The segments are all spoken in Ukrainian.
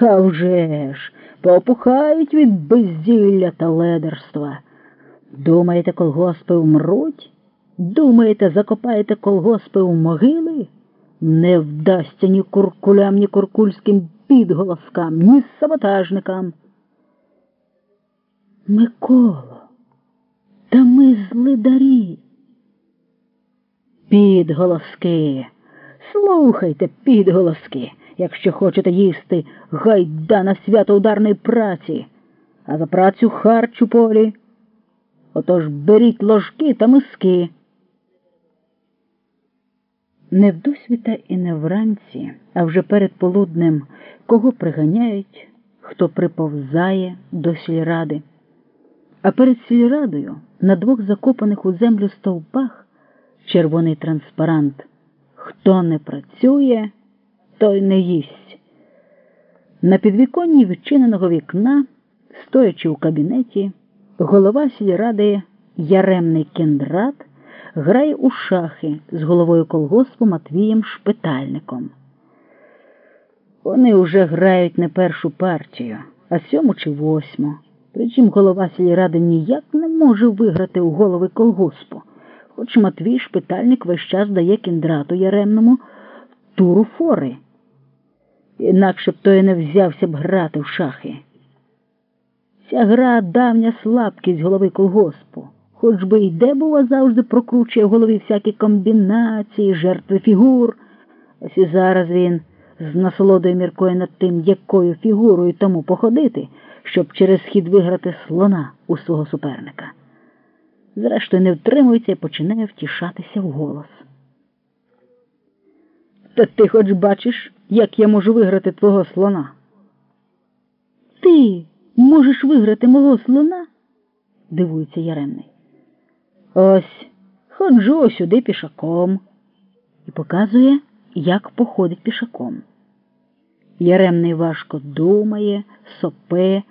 А вже ж, попухають від безділля та ледерства. Думаєте, колгоспи вмруть? Думаєте, закопаєте колгоспи в могили? Не вдасться ні куркулям, ні куркульським підголоскам, ні саботажникам. Миколо, та ми злидарі. Підголоски. Слухайте, підголоски, якщо хочете їсти гайда на свято ударної праці, а за працю харч у полі. Отож беріть ложки та миски. Не вдосвіта і не вранці, а вже перед полуднем кого приганяють, хто приповзає до сільради. А перед сільрадою на двох закопаних у землю стовпах червоний транспарант. Хто не працює, той не їсть. На підвіконні відчиненого вікна, стоячи у кабінеті, голова сільради Яремний Кендрат грає у шахи з головою колгоспу Матвієм Шпитальником. Вони вже грають не першу партію, а сьому чи восьму. Причому голова сільради ніяк не може виграти у голови колгоспу, хоч Матвій Шпитальник весь час дає кіндрату Яремному туру фори. Інакше б той не взявся б грати в шахи. Ця гра давня слабкість голови колгоспу. Хоч би й де було завжди прокручує в голові всякі комбінації, жертви фігур. Ось і зараз він з насолодою міркує над тим, якою фігурою тому походити, щоб через хід виграти слона у свого суперника. Зрештою, не втримується і починає втішатися вголос. Та ти хоч бачиш, як я можу виграти твого слона? Ти можеш виграти мого слона? дивується Яремний. Ось ходжу сюди пішаком і показує, як походить пішаком. Яремний важко думає, сопе,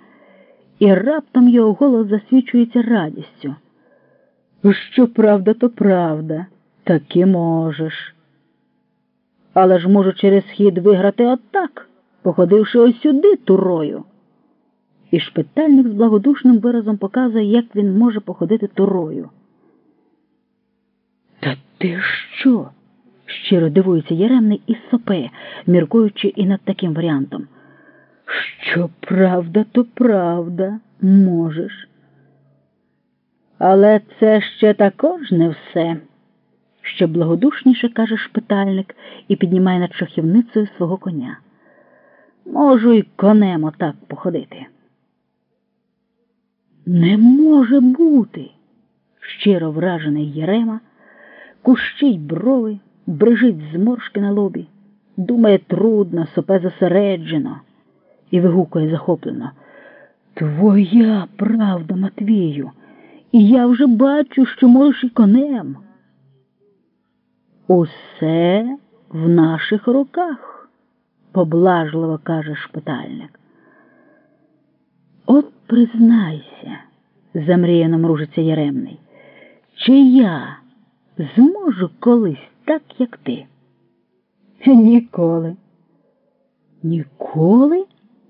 і раптом його голос засвічується радістю. Що правда, то правда, таки можеш. Але ж можу через хід виграти отак, походивши ось сюди турою. І шпитальник з благодушним виразом показує, як він може походити турою. Та ти що? щиро дивується Яремний і сопе, міркуючи і над таким варіантом. Що правда, то правда, можеш. Але це ще також не все, ще благодушніше каже шпитальник і піднімає над шахівницею свого коня. Можу й конем отак походити. Не може бути, щиро вражений Єрема, кущить брови, брижить зморшки на лобі, думає трудно, сопе зосереджено і вигукує захоплено. Твоя правда, Матвію, і я вже бачу, що можеш і конем. Усе в наших руках, поблажливо каже шпитальник. От признайся, замріяно мружиться Яремний, чи я зможу колись так, як ти? Ніколи. Ніколи?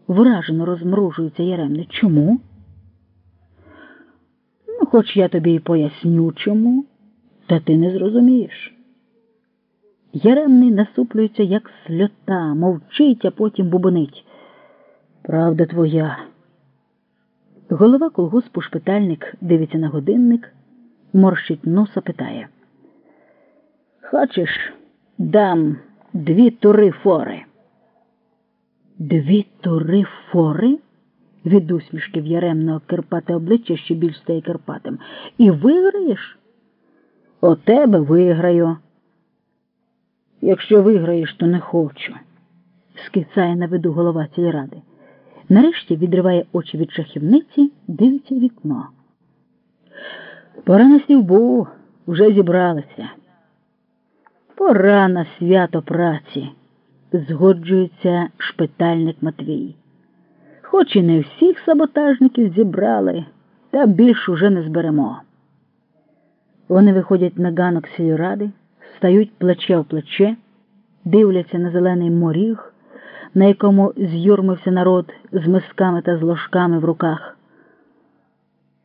вражено розмружується Яремний. Чому? Ну, хоч я тобі і поясню чому, та ти не зрозумієш. Яремний насуплюється, як сльота, мовчить, а потім бубонить. Правда твоя. Голова колгоспу шпитальник дивиться на годинник, морщить носа, питає. Хочеш, дам дві тури фори. Дві тури фори? Від усмішки в яремного Кирпате обличчя ще більш стає Кирпатим. І виграєш? О тебе виграю. Якщо виграєш, то не хочу, скицає на виду голова сільради. Нарешті відриває очі від шахівниці, дивиться вікно. Пора на сівбу, вже зібралися. Пора на свято праці, згоджується шпитальник Матвій. Хоч і не всіх саботажників зібрали, та більш уже не зберемо. Вони виходять на ганок сільради, стають плече в плече, дивляться на зелений моріг на якому з'юрмився народ з мисками та з ложками в руках.